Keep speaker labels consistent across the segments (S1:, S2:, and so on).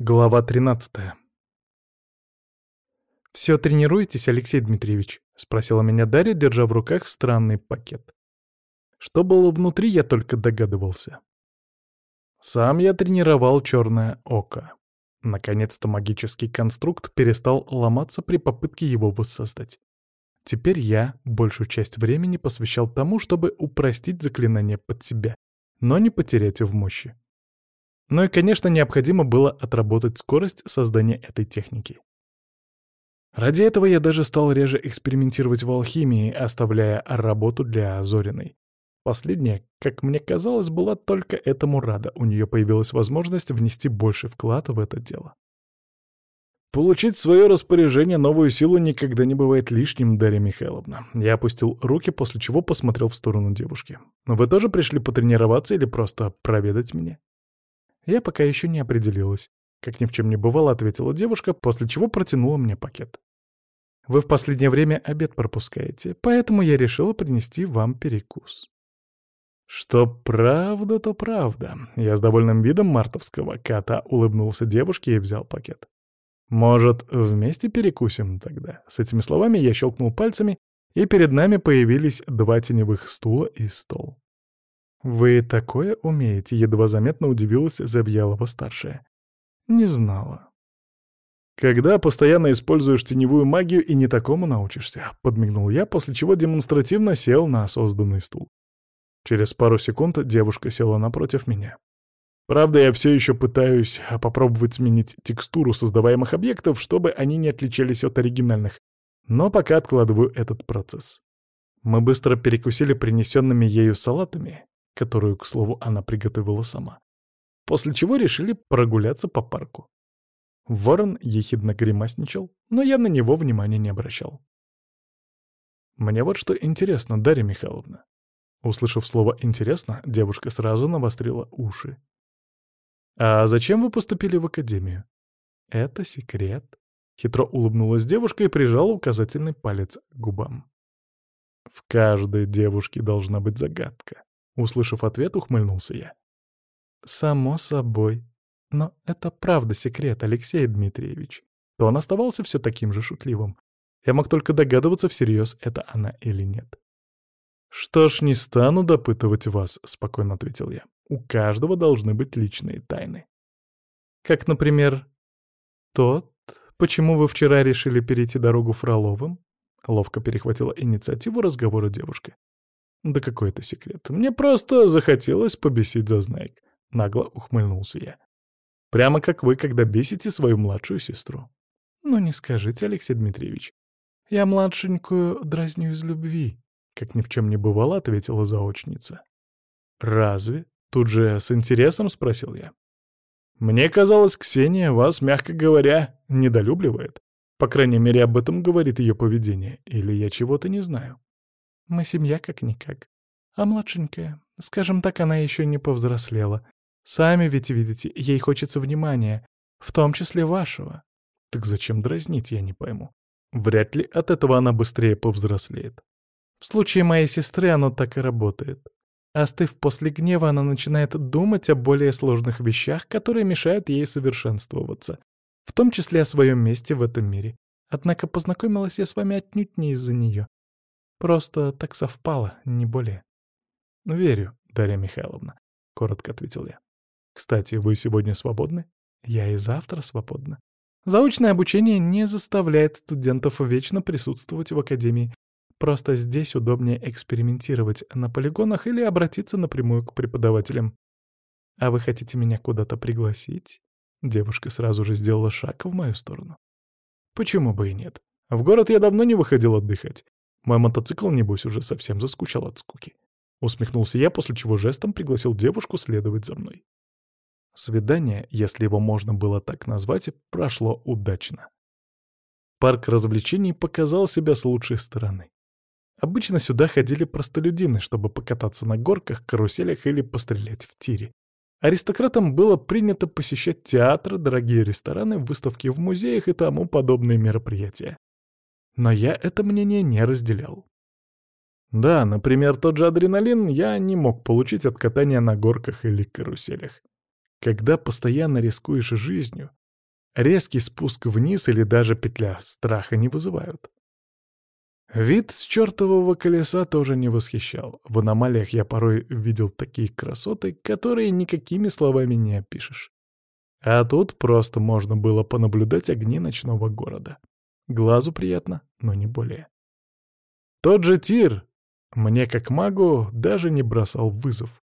S1: Глава 13 «Все тренируетесь, Алексей Дмитриевич?» — спросила меня Дарья, держа в руках странный пакет. Что было внутри, я только догадывался. Сам я тренировал черное око. Наконец-то магический конструкт перестал ломаться при попытке его воссоздать. Теперь я большую часть времени посвящал тому, чтобы упростить заклинание под себя, но не потерять в мощи. Ну и, конечно, необходимо было отработать скорость создания этой техники. Ради этого я даже стал реже экспериментировать в алхимии, оставляя работу для Зориной. Последняя, как мне казалось, была только этому рада. У нее появилась возможность внести больше вклад в это дело. Получить в свое распоряжение новую силу никогда не бывает лишним, Дарья Михайловна. Я опустил руки, после чего посмотрел в сторону девушки. Вы тоже пришли потренироваться или просто проведать меня? Я пока еще не определилась. Как ни в чем не бывало, ответила девушка, после чего протянула мне пакет. Вы в последнее время обед пропускаете, поэтому я решила принести вам перекус. Что правда, то правда. Я с довольным видом мартовского кота улыбнулся девушке и взял пакет. Может, вместе перекусим тогда? С этими словами я щелкнул пальцами, и перед нами появились два теневых стула и стол. «Вы такое умеете?» — едва заметно удивилась Забьялова-старшая. «Не знала». «Когда постоянно используешь теневую магию и не такому научишься», — подмигнул я, после чего демонстративно сел на созданный стул. Через пару секунд девушка села напротив меня. Правда, я все еще пытаюсь попробовать сменить текстуру создаваемых объектов, чтобы они не отличались от оригинальных, но пока откладываю этот процесс. Мы быстро перекусили принесенными ею салатами, которую, к слову, она приготовила сама. После чего решили прогуляться по парку. Ворон ехидно гримасничал, но я на него внимания не обращал. Мне вот что интересно, Дарья Михайловна. Услышав слово «интересно», девушка сразу навострила уши. «А зачем вы поступили в академию?» «Это секрет», — хитро улыбнулась девушка и прижала указательный палец к губам. «В каждой девушке должна быть загадка», Услышав ответ, ухмыльнулся я. «Само собой. Но это правда секрет, Алексей Дмитриевич». То он оставался все таким же шутливым. Я мог только догадываться, всерьез это она или нет. «Что ж, не стану допытывать вас», — спокойно ответил я. «У каждого должны быть личные тайны». «Как, например, тот, почему вы вчера решили перейти дорогу Фроловым?» Ловко перехватила инициативу разговора девушка. Да какой это секрет. Мне просто захотелось побесить зазнайк. Нагло ухмыльнулся я. Прямо как вы, когда бесите свою младшую сестру. Ну не скажите, Алексей Дмитриевич. Я младшенькую дразню из любви. Как ни в чем не бывало, ответила заочница. Разве? Тут же с интересом спросил я. Мне казалось, Ксения вас, мягко говоря, недолюбливает. По крайней мере, об этом говорит ее поведение. Или я чего-то не знаю. Мы семья как-никак. А младшенькая, скажем так, она еще не повзрослела. Сами ведь видите, ей хочется внимания, в том числе вашего. Так зачем дразнить, я не пойму. Вряд ли от этого она быстрее повзрослеет. В случае моей сестры оно так и работает. Остыв после гнева, она начинает думать о более сложных вещах, которые мешают ей совершенствоваться, в том числе о своем месте в этом мире. Однако познакомилась я с вами отнюдь не из-за нее. Просто так совпало, не более. «Верю, Дарья Михайловна», — коротко ответил я. «Кстати, вы сегодня свободны?» «Я и завтра свободна. Заочное обучение не заставляет студентов вечно присутствовать в академии. Просто здесь удобнее экспериментировать на полигонах или обратиться напрямую к преподавателям. А вы хотите меня куда-то пригласить?» Девушка сразу же сделала шаг в мою сторону. «Почему бы и нет? В город я давно не выходил отдыхать. Мой мотоцикл, небось, уже совсем заскучал от скуки. Усмехнулся я, после чего жестом пригласил девушку следовать за мной. Свидание, если его можно было так назвать, прошло удачно. Парк развлечений показал себя с лучшей стороны. Обычно сюда ходили простолюдины, чтобы покататься на горках, каруселях или пострелять в тире. Аристократам было принято посещать театры, дорогие рестораны, выставки в музеях и тому подобные мероприятия. Но я это мнение не разделял. Да, например, тот же адреналин я не мог получить от катания на горках или каруселях. Когда постоянно рискуешь жизнью, Резкий спуск вниз или даже петля страха не вызывают. Вид с чертового колеса тоже не восхищал. В аномалиях я порой видел такие красоты, которые никакими словами не опишешь. А тут просто можно было понаблюдать огни ночного города. Глазу приятно, но не более. Тот же тир мне, как магу, даже не бросал вызов.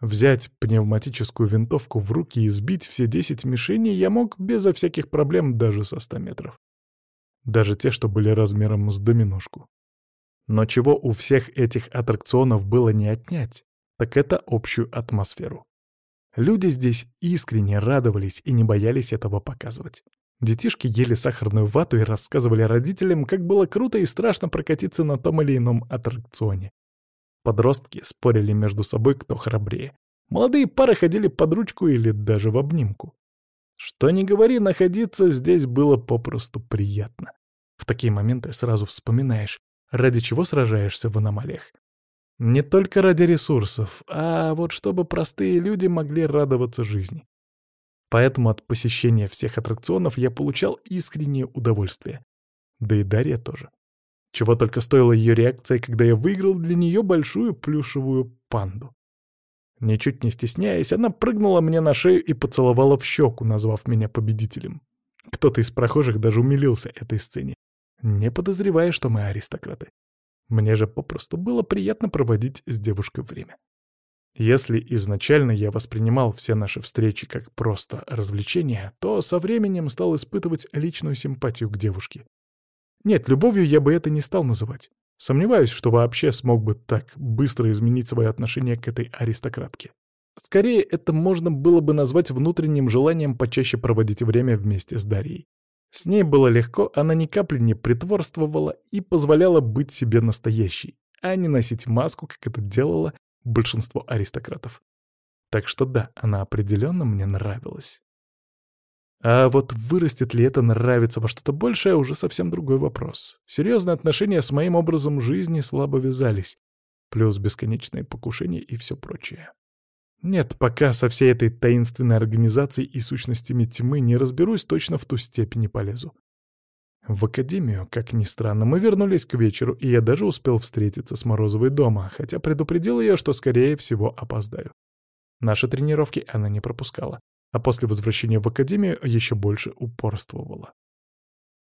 S1: Взять пневматическую винтовку в руки и сбить все десять мишеней я мог безо всяких проблем даже со ста метров. Даже те, что были размером с доминошку. Но чего у всех этих аттракционов было не отнять, так это общую атмосферу. Люди здесь искренне радовались и не боялись этого показывать. Детишки ели сахарную вату и рассказывали родителям, как было круто и страшно прокатиться на том или ином аттракционе. Подростки спорили между собой, кто храбрее. Молодые пары ходили под ручку или даже в обнимку. Что ни говори, находиться здесь было попросту приятно. В такие моменты сразу вспоминаешь, ради чего сражаешься в аномалиях. Не только ради ресурсов, а вот чтобы простые люди могли радоваться жизни. Поэтому от посещения всех аттракционов я получал искреннее удовольствие. Да и Дарья тоже. Чего только стоила ее реакция, когда я выиграл для нее большую плюшевую панду. Ничуть не стесняясь, она прыгнула мне на шею и поцеловала в щеку, назвав меня победителем. Кто-то из прохожих даже умилился этой сцене, не подозревая, что мы аристократы. Мне же попросту было приятно проводить с девушкой время. Если изначально я воспринимал все наши встречи как просто развлечение, то со временем стал испытывать личную симпатию к девушке. Нет, любовью я бы это не стал называть. Сомневаюсь, что вообще смог бы так быстро изменить свое отношение к этой аристократке. Скорее, это можно было бы назвать внутренним желанием почаще проводить время вместе с Дарьей. С ней было легко, она ни капли не притворствовала и позволяла быть себе настоящей, а не носить маску, как это делало большинство аристократов. Так что да, она определенно мне нравилась. А вот вырастет ли это нравиться во что-то большее, уже совсем другой вопрос. Серьезные отношения с моим образом жизни слабо вязались, плюс бесконечные покушения и все прочее. Нет, пока со всей этой таинственной организацией и сущностями тьмы не разберусь, точно в ту степень не полезу. В академию, как ни странно, мы вернулись к вечеру, и я даже успел встретиться с Морозовой дома, хотя предупредил ее, что, скорее всего, опоздаю. Наши тренировки она не пропускала, а после возвращения в академию еще больше упорствовала.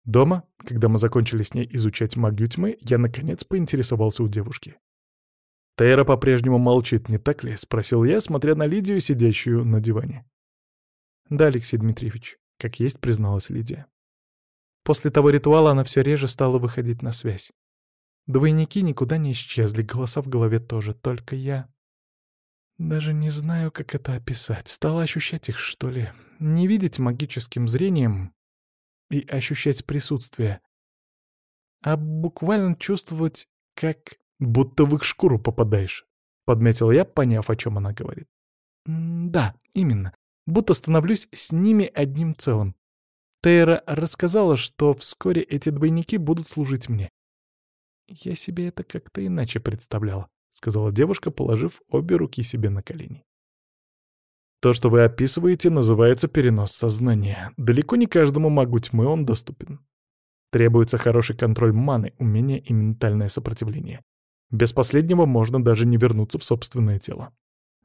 S1: Дома, когда мы закончили с ней изучать магию тьмы, я, наконец, поинтересовался у девушки. «Тейра по-прежнему молчит, не так ли?» — спросил я, смотря на Лидию, сидящую на диване. «Да, Алексей Дмитриевич», — как есть призналась Лидия. После того ритуала она все реже стала выходить на связь. Двойники никуда не исчезли, голоса в голове тоже, только я... Даже не знаю, как это описать. Стала ощущать их, что ли. Не видеть магическим зрением и ощущать присутствие, а буквально чувствовать, как Будто в их шкуру попадаешь, — подметил я, поняв, о чем она говорит. «Да, именно. Будто становлюсь с ними одним целым. Тейра рассказала, что вскоре эти двойники будут служить мне. Я себе это как-то иначе представляла, — сказала девушка, положив обе руки себе на колени. То, что вы описываете, называется перенос сознания. Далеко не каждому магу тьмы он доступен. Требуется хороший контроль маны, умение и ментальное сопротивление. Без последнего можно даже не вернуться в собственное тело.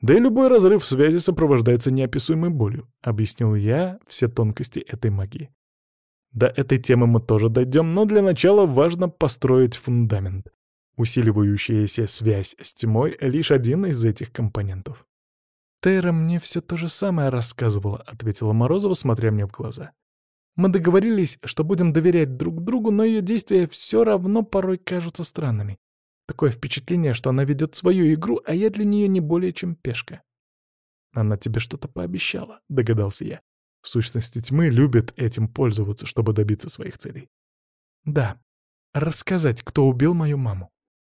S1: Да и любой разрыв связи сопровождается неописуемой болью, объяснил я все тонкости этой магии. До этой темы мы тоже дойдем, но для начала важно построить фундамент. Усиливающаяся связь с тьмой — лишь один из этих компонентов. «Тейра мне все то же самое рассказывала», — ответила Морозова, смотря мне в глаза. «Мы договорились, что будем доверять друг другу, но ее действия все равно порой кажутся странными. Такое впечатление, что она ведет свою игру, а я для нее не более чем пешка. Она тебе что-то пообещала, догадался я. В сущности, тьмы любят этим пользоваться, чтобы добиться своих целей. Да, рассказать, кто убил мою маму.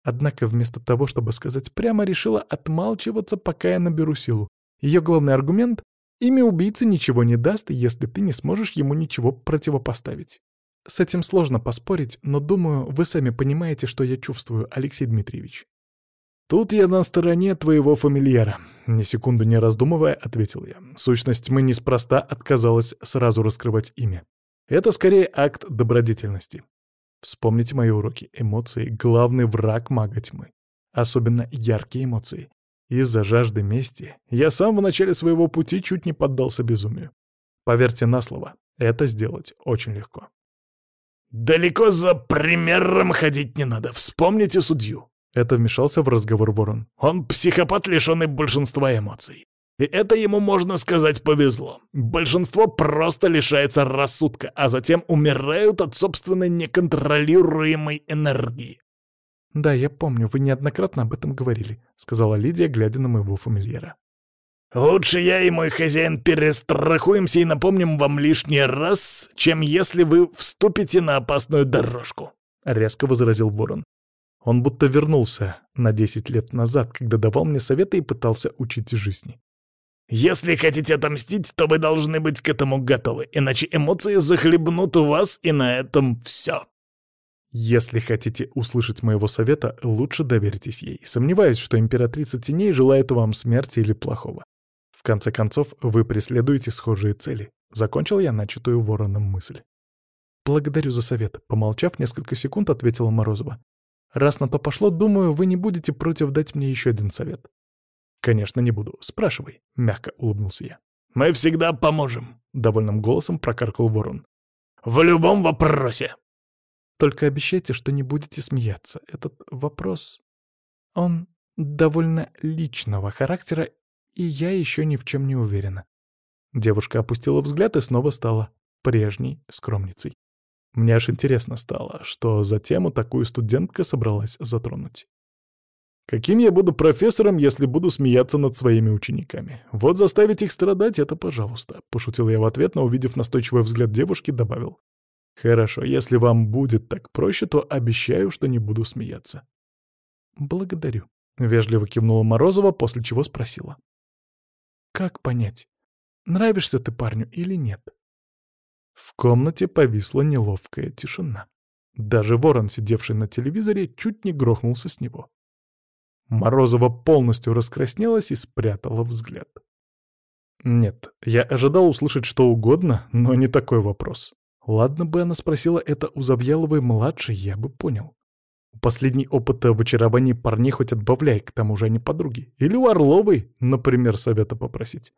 S1: Однако вместо того, чтобы сказать прямо, решила отмалчиваться, пока я наберу силу. Ее главный аргумент — имя убийцы ничего не даст, если ты не сможешь ему ничего противопоставить. С этим сложно поспорить, но думаю, вы сами понимаете, что я чувствую, Алексей Дмитриевич. «Тут я на стороне твоего фамильяра», — ни секунду не раздумывая, ответил я. Сущность тьмы неспроста отказалась сразу раскрывать имя. Это скорее акт добродетельности. Вспомните мои уроки. Эмоции — главный враг мага тьмы. Особенно яркие эмоции. Из-за жажды мести я сам в начале своего пути чуть не поддался безумию. Поверьте на слово, это сделать очень легко.
S2: «Далеко за примером ходить не надо. Вспомните судью».
S1: Это вмешался в разговор Ворон.
S2: «Он психопат, лишенный большинства эмоций. И это ему, можно сказать, повезло. Большинство просто лишается рассудка, а затем умирают от собственной неконтролируемой энергии.
S1: «Да, я помню, вы неоднократно об этом говорили», — сказала Лидия, глядя на моего фамильера.
S2: «Лучше я и мой хозяин перестрахуемся и напомним вам лишний раз, чем если вы вступите на опасную дорожку», — резко возразил Ворон.
S1: Он будто вернулся на десять лет назад, когда давал мне советы и пытался учить жизни.
S2: «Если хотите отомстить, то вы должны быть к этому готовы, иначе эмоции захлебнут вас, и на этом все».
S1: Если хотите услышать моего совета, лучше доверьтесь ей. Сомневаюсь, что императрица теней желает вам смерти или плохого. Конце концов, вы преследуете схожие цели. Закончил я начатую вороном мысль. «Благодарю за совет», — помолчав несколько секунд, ответила Морозова. «Раз на то пошло, думаю, вы не будете против дать мне еще один совет». «Конечно, не буду. Спрашивай», — мягко улыбнулся я.
S2: «Мы всегда поможем», —
S1: довольным голосом прокаркал ворон.
S2: «В любом вопросе».
S1: Только обещайте, что не будете смеяться. Этот вопрос, он довольно личного характера, и я еще ни в чем не уверена. Девушка опустила взгляд и снова стала прежней скромницей. Мне аж интересно стало, что за тему такую студентка собралась затронуть. Каким я буду профессором, если буду смеяться над своими учениками? Вот заставить их страдать — это пожалуйста. Пошутил я в ответ, но, увидев настойчивый взгляд девушки, добавил. Хорошо, если вам будет так проще, то обещаю, что не буду смеяться. Благодарю. Вежливо кивнула Морозова, после чего спросила. Как понять, нравишься ты парню или нет? В комнате повисла неловкая тишина. Даже ворон, сидевший на телевизоре, чуть не грохнулся с него. Морозова полностью раскраснелась и спрятала взгляд. Нет, я ожидал услышать что угодно, но не такой вопрос. Ладно бы она спросила это у Завьяловой-младшей, я бы понял. У последней опыта в очаровании парней хоть отбавляй, к тому же они подруги. Или у Орловой, например, совета попросить.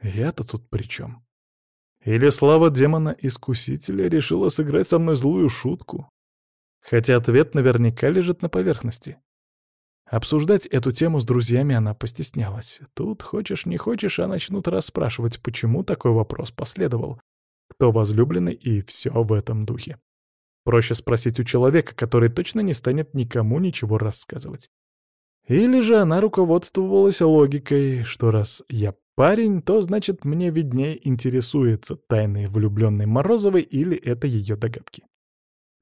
S1: Я-то тут при чем? Или слава демона-искусителя решила сыграть со мной злую шутку? Хотя ответ наверняка лежит на поверхности. Обсуждать эту тему с друзьями она постеснялась. Тут, хочешь не хочешь, а начнут расспрашивать, почему такой вопрос последовал, кто возлюбленный и все в этом духе. Проще спросить у человека, который точно не станет никому ничего рассказывать. Или же она руководствовалась логикой, что раз я парень, то значит мне виднее интересуется тайной влюбленной Морозовой или это ее догадки.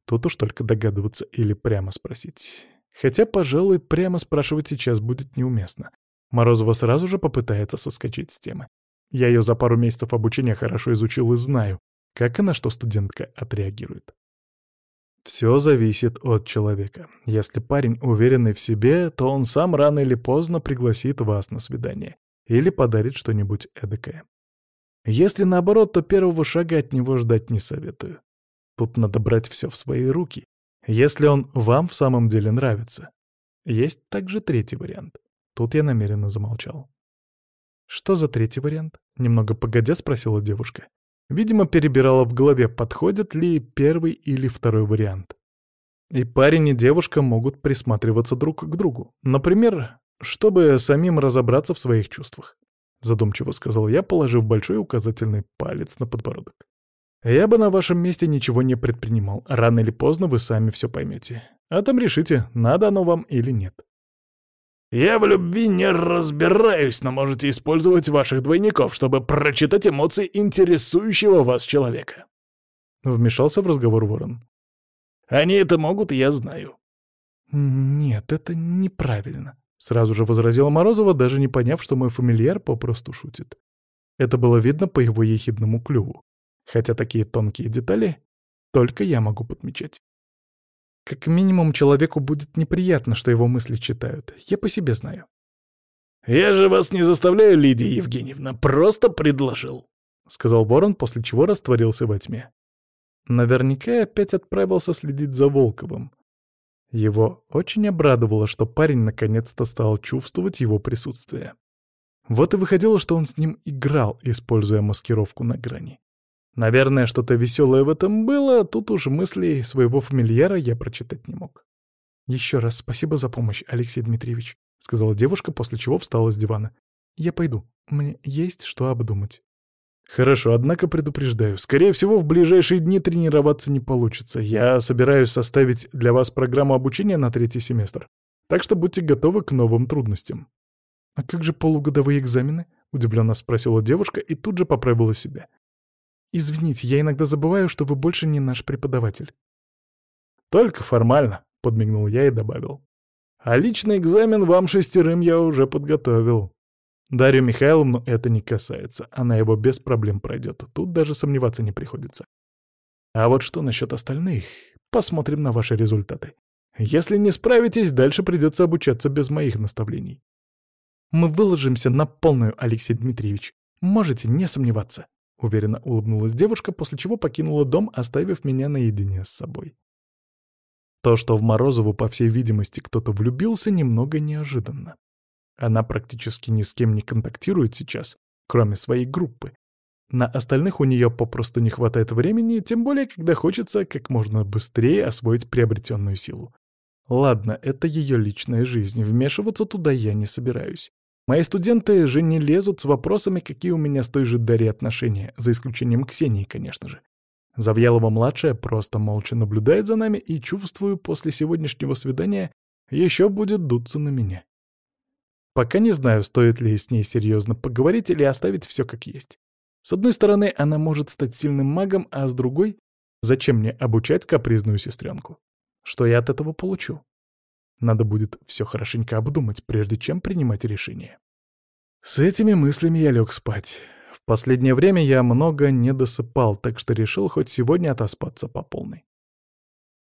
S1: Тут уж только догадываться или прямо спросить. Хотя, пожалуй, прямо спрашивать сейчас будет неуместно. Морозова сразу же попытается соскочить с темы. Я ее за пару месяцев обучения хорошо изучил и знаю, как она что студентка отреагирует. Все зависит от человека. Если парень уверенный в себе, то он сам рано или поздно пригласит вас на свидание или подарит что-нибудь эдакое. Если наоборот, то первого шага от него ждать не советую. Тут надо брать все в свои руки, если он вам в самом деле нравится. Есть также третий вариант. Тут я намеренно замолчал. «Что за третий вариант?» — немного погодя спросила девушка. Видимо, перебирала в голове, подходит ли первый или второй вариант. И парень, и девушка могут присматриваться друг к другу. Например, чтобы самим разобраться в своих чувствах. Задумчиво сказал я, положив большой указательный палец на подбородок. Я бы на вашем месте ничего не предпринимал. Рано или поздно вы сами все поймете. А там решите, надо оно вам или нет.
S2: Я в любви не разбираюсь, но можете использовать ваших двойников, чтобы прочитать эмоции интересующего вас человека.
S1: Вмешался в разговор Ворон.
S2: Они это могут, я знаю.
S1: Нет, это неправильно. Сразу же возразила Морозова, даже не поняв, что мой фамильяр попросту шутит. Это было видно по его ехидному клюву. Хотя такие тонкие детали только я могу подмечать. Как минимум, человеку будет неприятно, что его мысли читают. Я по себе знаю.
S2: «Я же вас не заставляю, Лидия Евгеньевна, просто предложил», — сказал ворон, после чего растворился во тьме.
S1: Наверняка опять отправился следить за Волковым. Его очень обрадовало, что парень наконец-то стал чувствовать его присутствие. Вот и выходило, что он с ним играл, используя маскировку на грани. Наверное, что-то веселое в этом было, тут уж мыслей своего фамильяра я прочитать не мог. «Еще раз спасибо за помощь, Алексей Дмитриевич», — сказала девушка, после чего встала с дивана. «Я пойду. Мне есть что обдумать».
S2: «Хорошо, однако предупреждаю. Скорее всего, в ближайшие дни тренироваться не получится. Я собираюсь составить для вас программу обучения на третий семестр. Так что будьте готовы к новым трудностям».
S1: «А как же полугодовые экзамены?» — удивленно спросила девушка и тут же поправила себя. «Извините, я иногда забываю, что вы больше не наш преподаватель».
S2: «Только формально», — подмигнул я и добавил. «А личный экзамен вам шестерым я уже подготовил. Дарью Михайловну это не касается, она его без проблем пройдет, тут даже сомневаться не приходится. А вот что насчет остальных? Посмотрим на ваши результаты. Если не справитесь, дальше придется обучаться без моих наставлений.
S1: Мы выложимся на полную, Алексей Дмитриевич. Можете не сомневаться. Уверенно улыбнулась девушка, после чего покинула дом, оставив меня наедине с собой. То, что в Морозову, по всей видимости, кто-то влюбился, немного неожиданно. Она практически ни с кем не контактирует сейчас, кроме своей группы. На остальных у нее попросту не хватает времени, тем более, когда хочется как можно быстрее освоить приобретенную силу. Ладно, это ее личная жизнь, вмешиваться туда я не собираюсь. Мои студенты же не лезут с вопросами, какие у меня с той же Дарьей отношения, за исключением Ксении, конечно же. Завьялова-младшая просто молча наблюдает за нами и, чувствую, после сегодняшнего свидания еще будет дуться на меня. Пока не знаю, стоит ли с ней серьезно поговорить или оставить все как есть. С одной стороны, она может стать сильным магом, а с другой — зачем мне обучать капризную сестренку? Что я от этого получу? Надо будет все хорошенько обдумать, прежде чем принимать решение. С этими мыслями я лег спать. В последнее время я много не досыпал, так что решил хоть сегодня отоспаться по полной.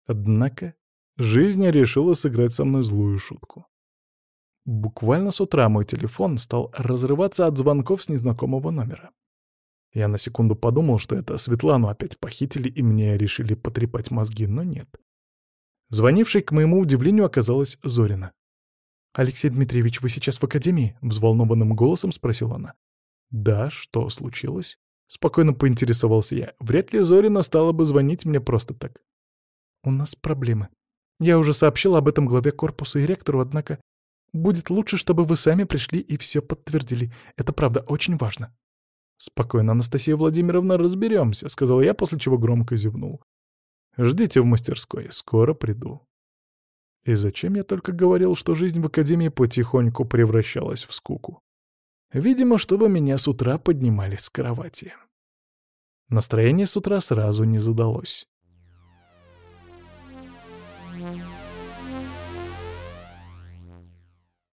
S1: Однако жизнь решила сыграть со мной злую шутку. Буквально с утра мой телефон стал разрываться от звонков с незнакомого номера. Я на секунду подумал, что это Светлану опять похитили и мне решили потрепать мозги, но нет. Звонившей, к моему удивлению, оказалась Зорина. «Алексей Дмитриевич, вы сейчас в академии?» — взволнованным голосом спросила она. «Да, что случилось?» — спокойно поинтересовался я. Вряд ли Зорина стала бы звонить мне просто так. «У нас проблемы. Я уже сообщила об этом главе корпуса и ректору, однако Будет лучше, чтобы вы сами пришли и все подтвердили. Это правда очень важно». «Спокойно, Анастасия Владимировна, разберемся», — сказал я, после чего громко зевнул. «Ждите в мастерской, скоро приду». И зачем я только говорил, что жизнь в академии потихоньку превращалась в скуку? Видимо, чтобы меня с утра поднимали с кровати. Настроение с утра сразу не задалось.